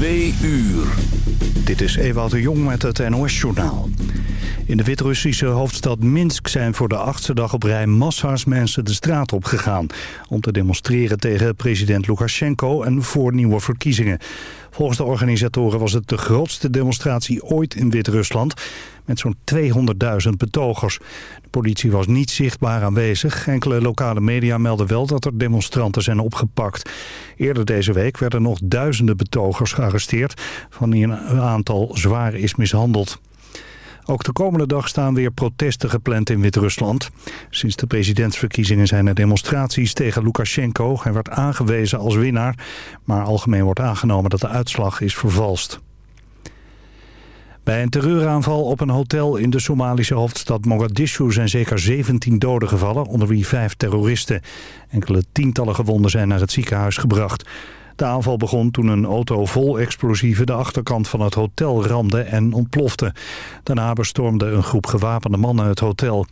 Twee Dit is Ewout de Jong met het NOS-journaal. In de Wit-Russische hoofdstad Minsk zijn voor de achtste dag op rij massa's mensen de straat op gegaan... om te demonstreren tegen president Lukashenko en voor nieuwe verkiezingen. Volgens de organisatoren was het de grootste demonstratie ooit in Wit-Rusland... met zo'n 200.000 betogers. De politie was niet zichtbaar aanwezig. Enkele lokale media melden wel dat er demonstranten zijn opgepakt. Eerder deze week werden nog duizenden betogers gearresteerd... van wie een aantal zwaar is mishandeld. Ook de komende dag staan weer protesten gepland in Wit-Rusland. Sinds de presidentsverkiezingen zijn er demonstraties tegen Lukashenko. Hij werd aangewezen als winnaar, maar algemeen wordt aangenomen dat de uitslag is vervalst. Bij een terreuraanval op een hotel in de Somalische hoofdstad Mogadishu zijn zeker 17 doden gevallen, onder wie vijf terroristen. Enkele tientallen gewonden zijn naar het ziekenhuis gebracht. De aanval begon toen een auto vol explosieven de achterkant van het hotel ramde en ontplofte. Daarna bestormde een groep gewapende mannen het hotel.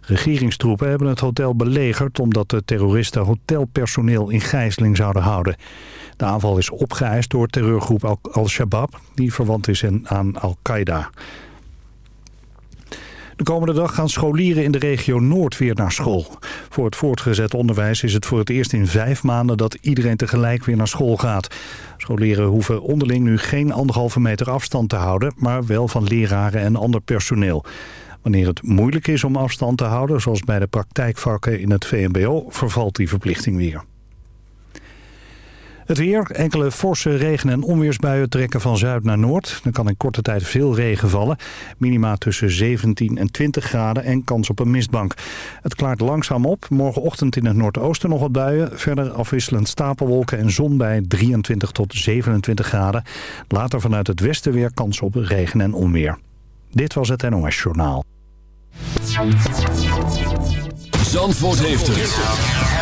Regeringstroepen hebben het hotel belegerd omdat de terroristen hotelpersoneel in gijzeling zouden houden. De aanval is opgeëist door terreurgroep Al-Shabaab, die verwant is aan Al-Qaeda. De komende dag gaan scholieren in de regio Noord weer naar school. Voor het voortgezet onderwijs is het voor het eerst in vijf maanden dat iedereen tegelijk weer naar school gaat. Scholieren hoeven onderling nu geen anderhalve meter afstand te houden, maar wel van leraren en ander personeel. Wanneer het moeilijk is om afstand te houden, zoals bij de praktijkvakken in het VMBO, vervalt die verplichting weer. Het weer, enkele forse regen- en onweersbuien trekken van zuid naar noord. Er kan in korte tijd veel regen vallen. Minima tussen 17 en 20 graden en kans op een mistbank. Het klaart langzaam op. Morgenochtend in het noordoosten nog wat buien. Verder afwisselend stapelwolken en zon bij 23 tot 27 graden. Later vanuit het westen weer kans op regen en onweer. Dit was het NOS Journaal. Zandvoort heeft het.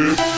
We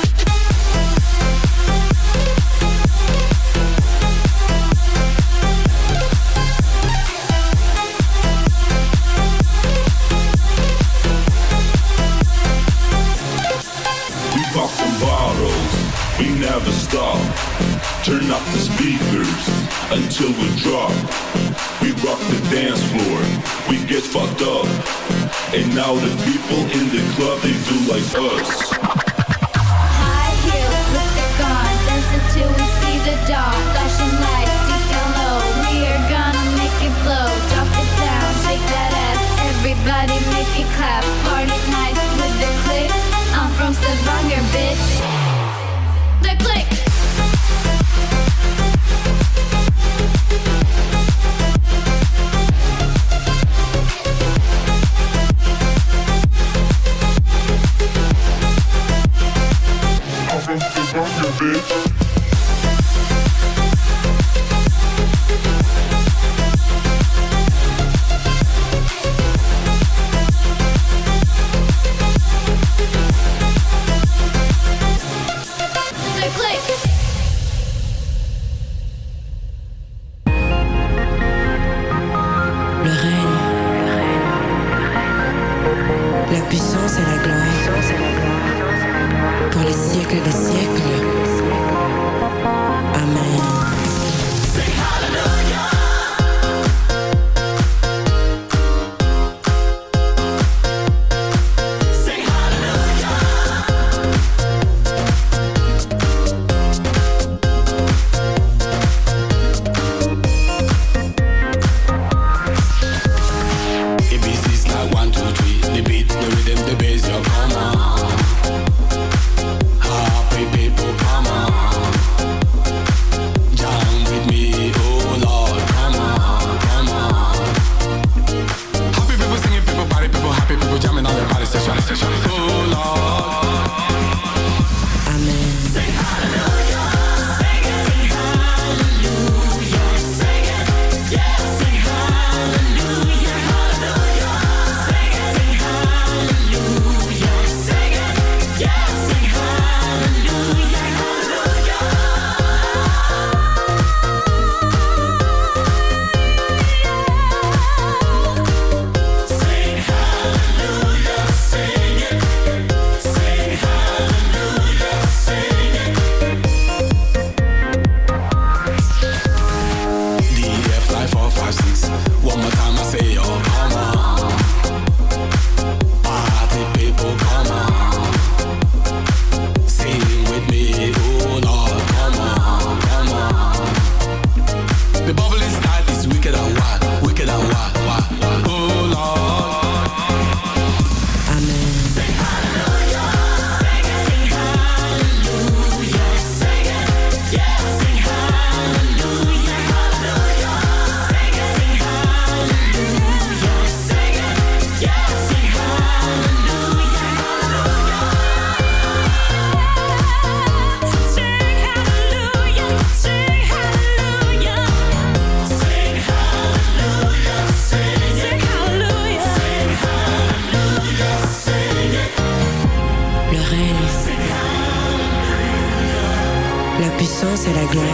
c'est la gloire.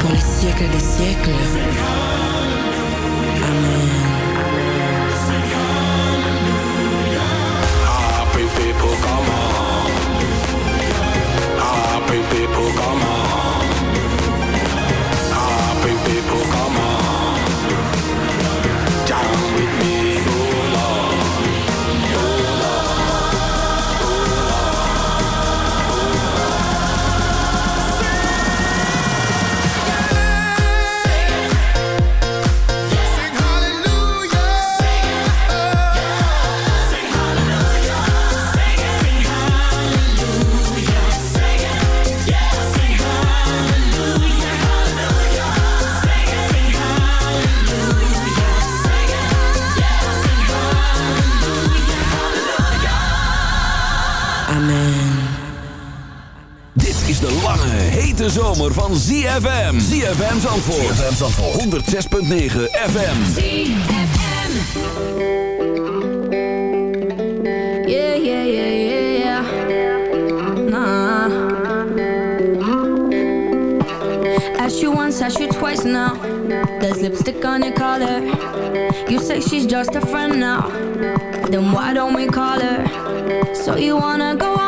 Pour les siècles des siècles. Zandvoort. ZFM Zandvoort. 106.9 FM. ZFM. Yeah, yeah, yeah, yeah, yeah. Nah. Ask you once, ask you twice now. There's lipstick on your collar. You say she's just a friend now. Then why don't we call her? So you wanna go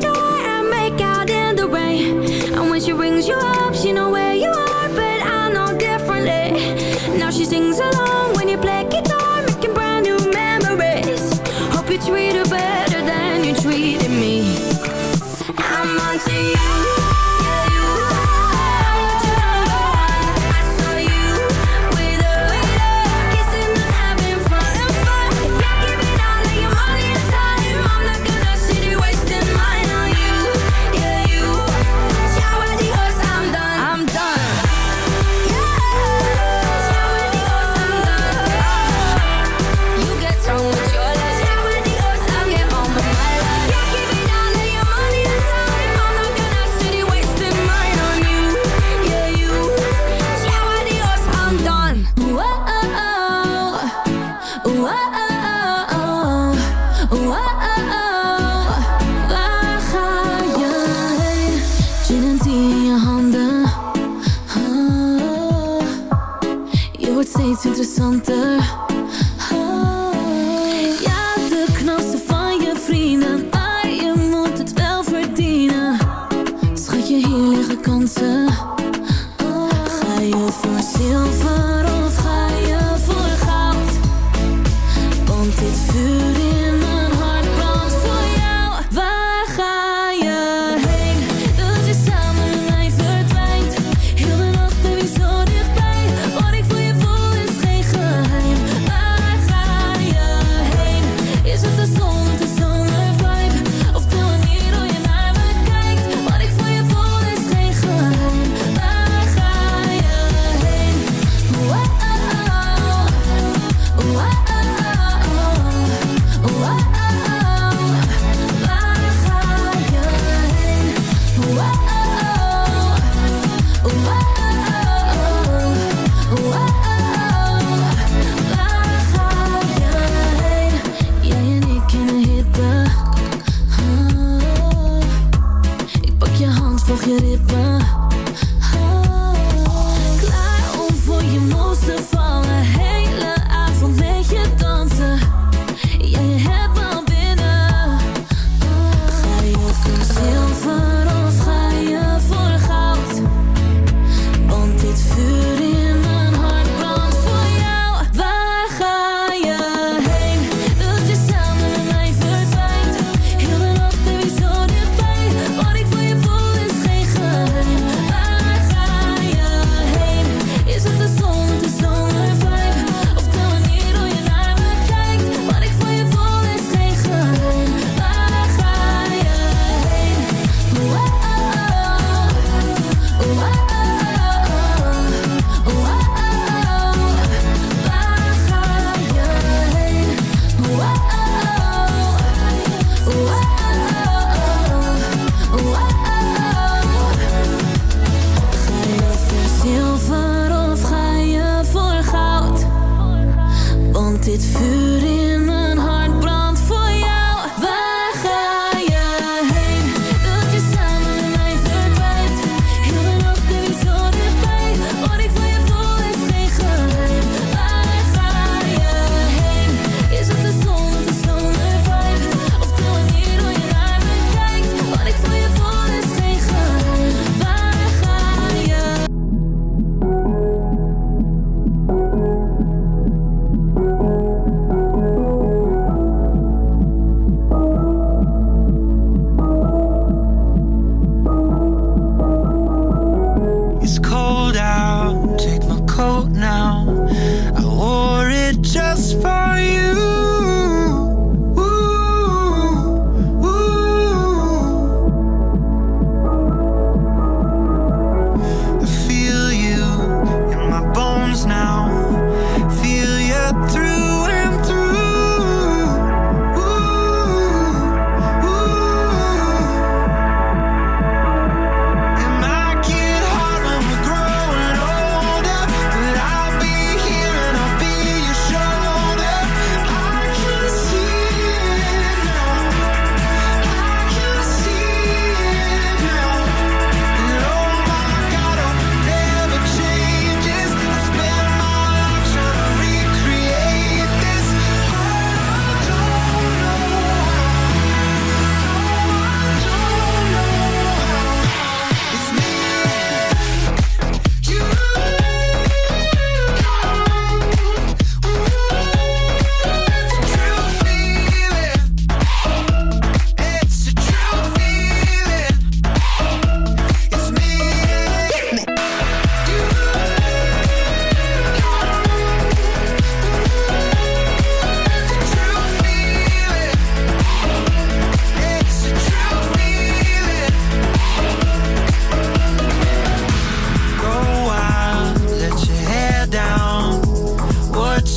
take it.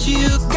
you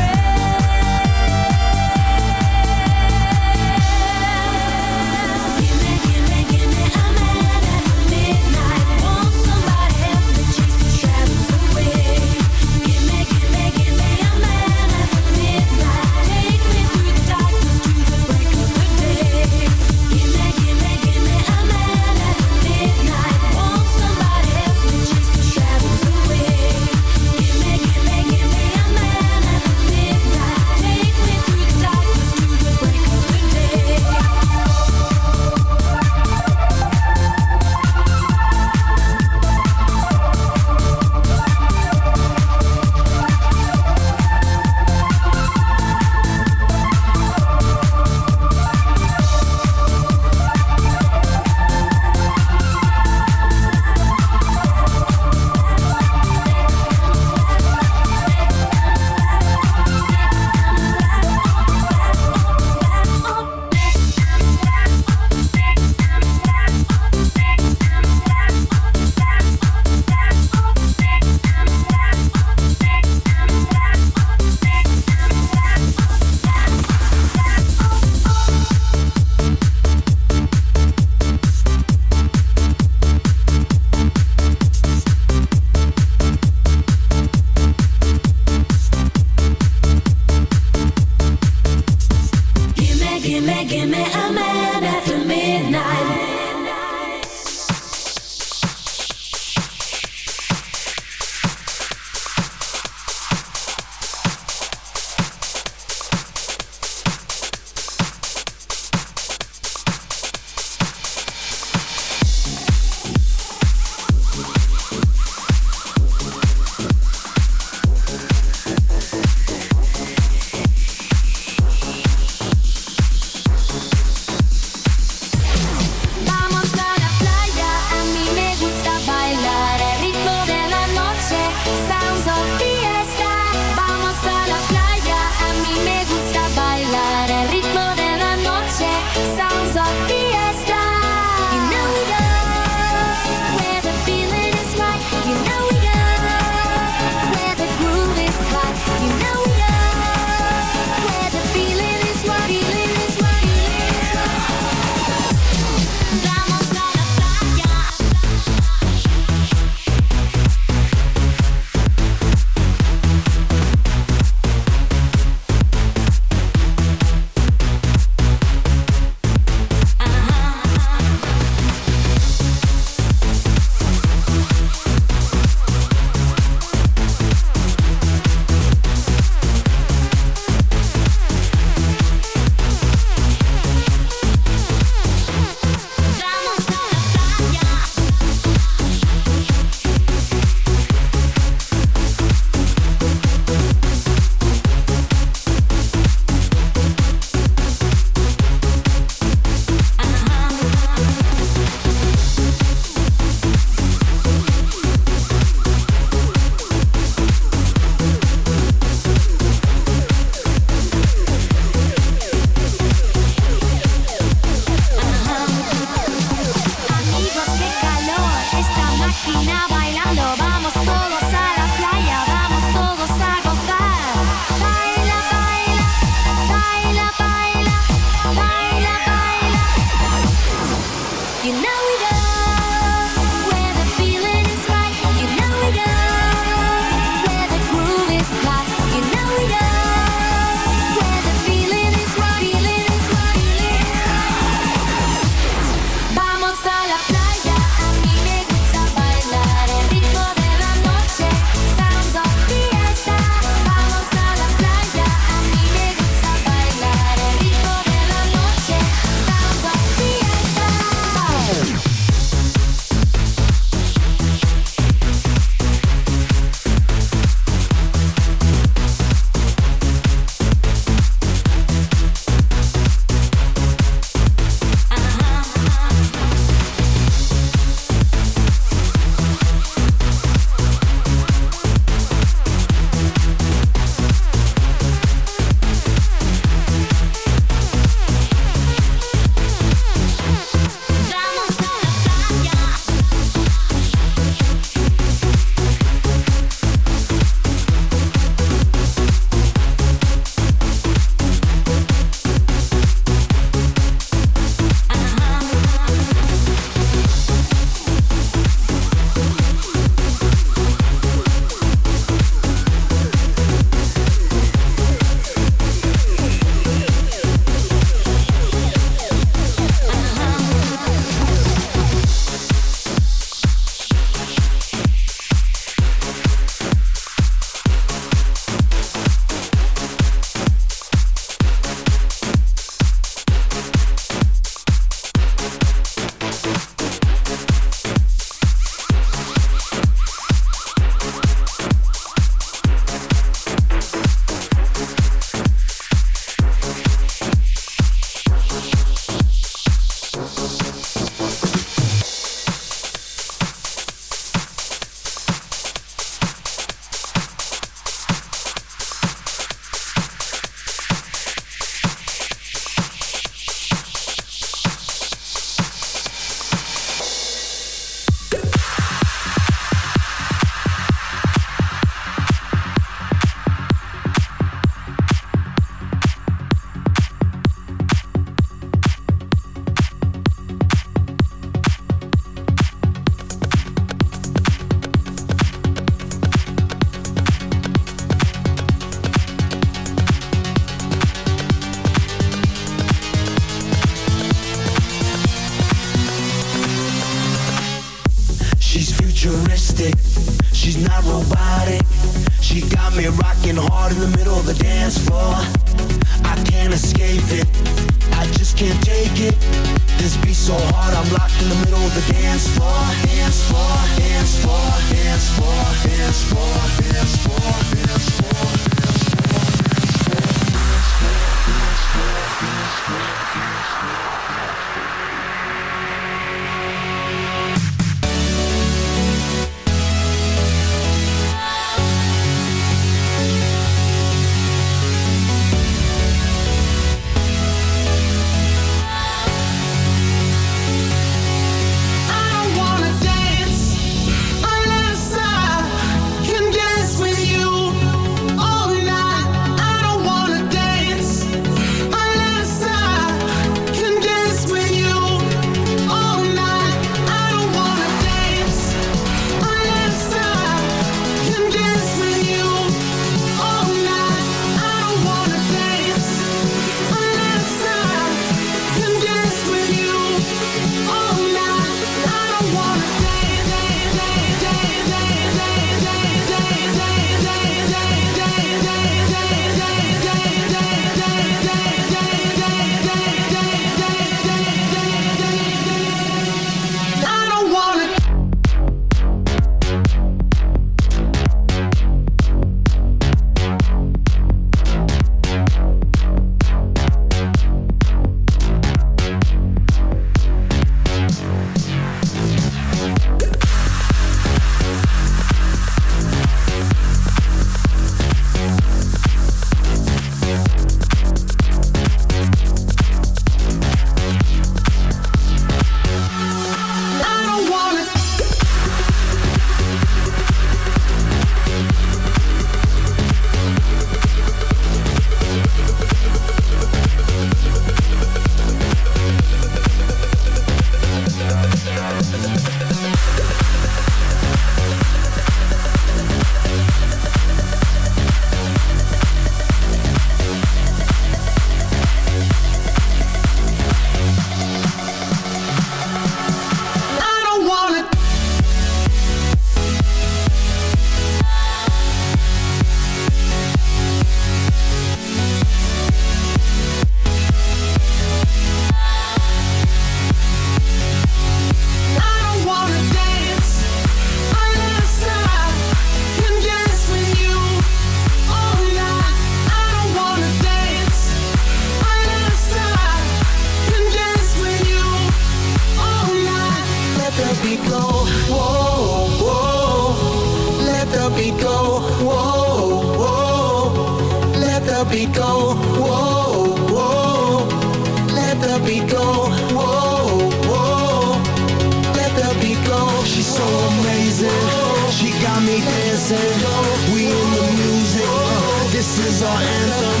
Our anthem.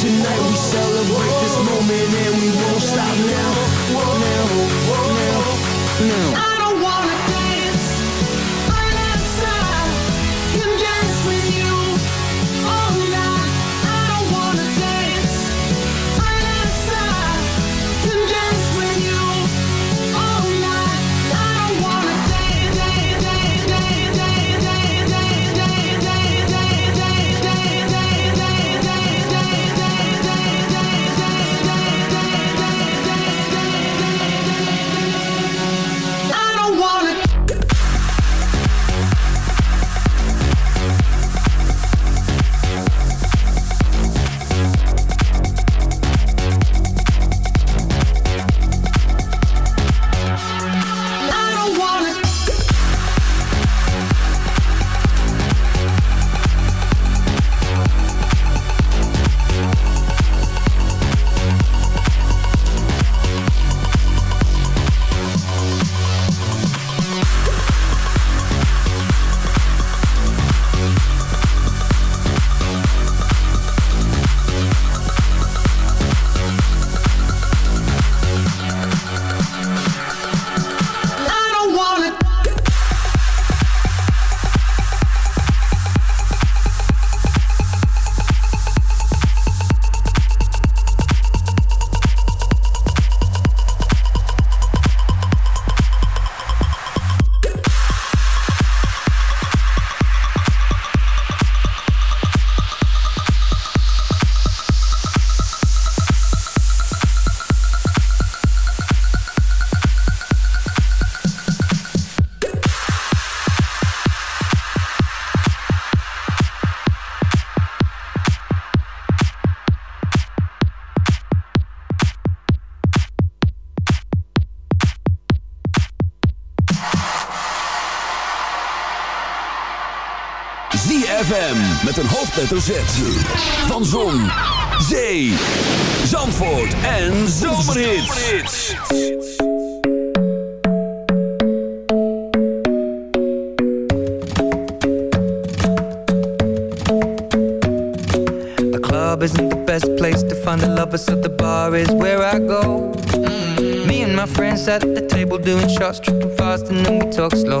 Tonight we celebrate this moment and we won't stop now. Now, now, now. Hoofdletter Z. Van Zon, Zee, Zandvoort en Zomerhits. The club isn't the best place to find the lovers, so the bar is where I go. Me and my friends at the table doing shots, tripping fast, and then we talk slow.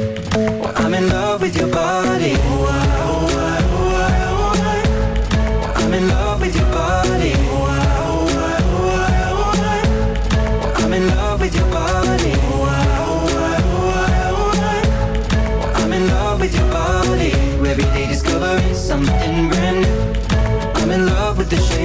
I'm in love with your body. I'm in love with your body. I'm in love with your body. I'm in love with your body. Every day discovering something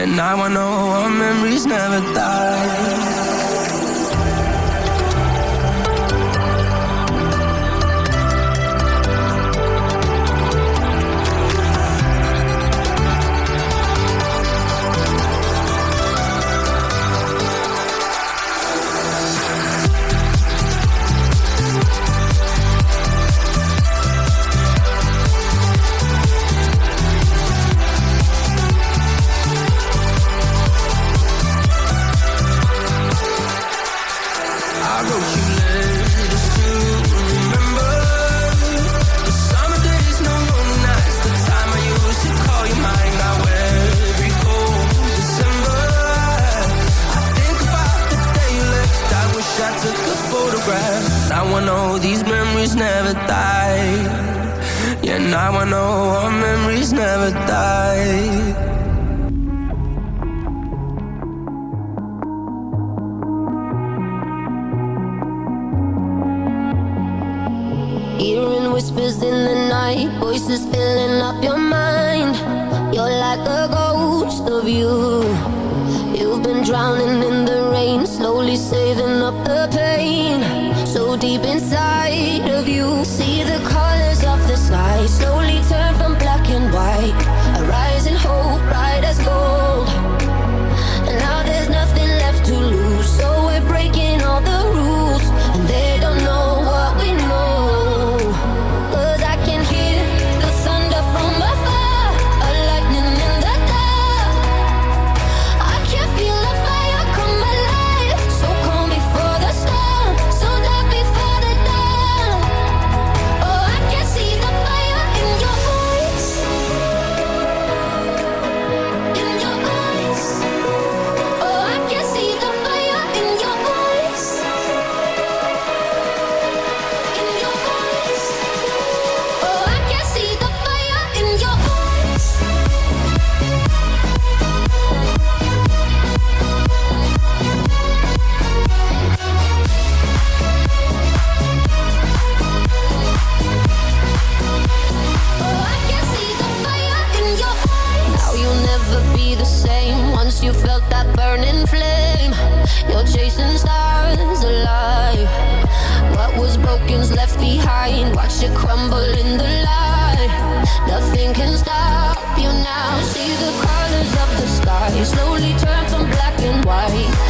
And now I know our memories never die. Now I know our memories never die. Hearing whispers in the night, voices filling up your mind. You're like a ghost of you. You've been drowning in slowly turn from black and white.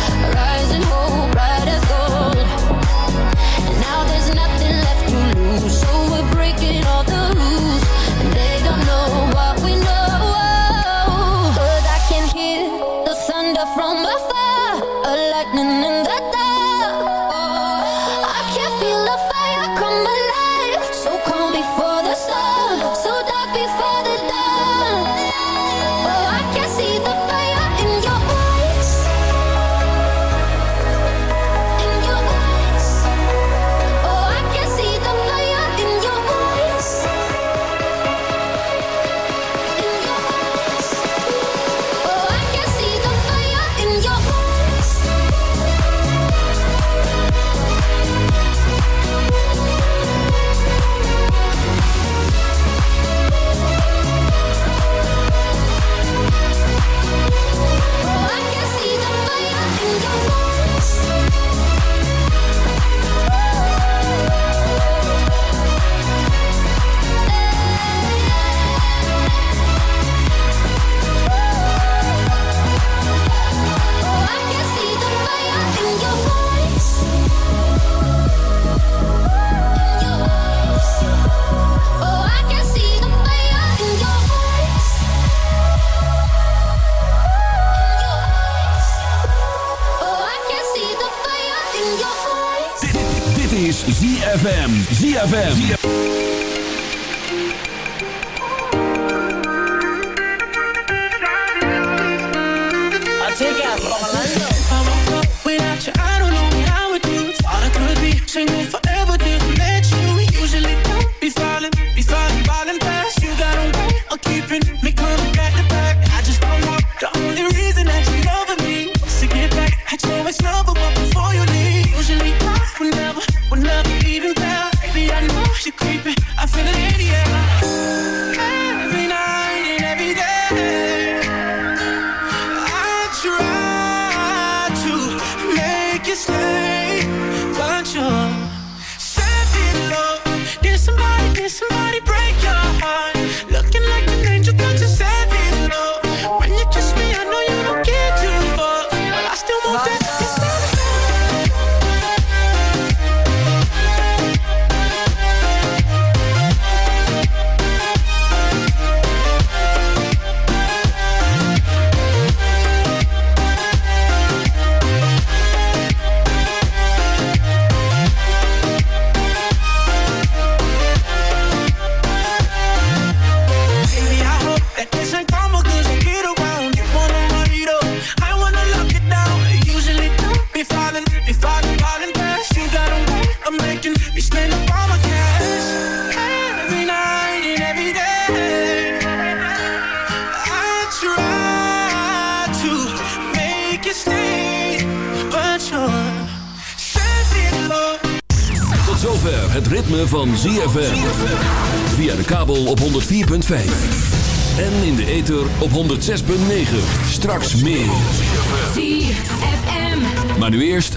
ZFM. I take out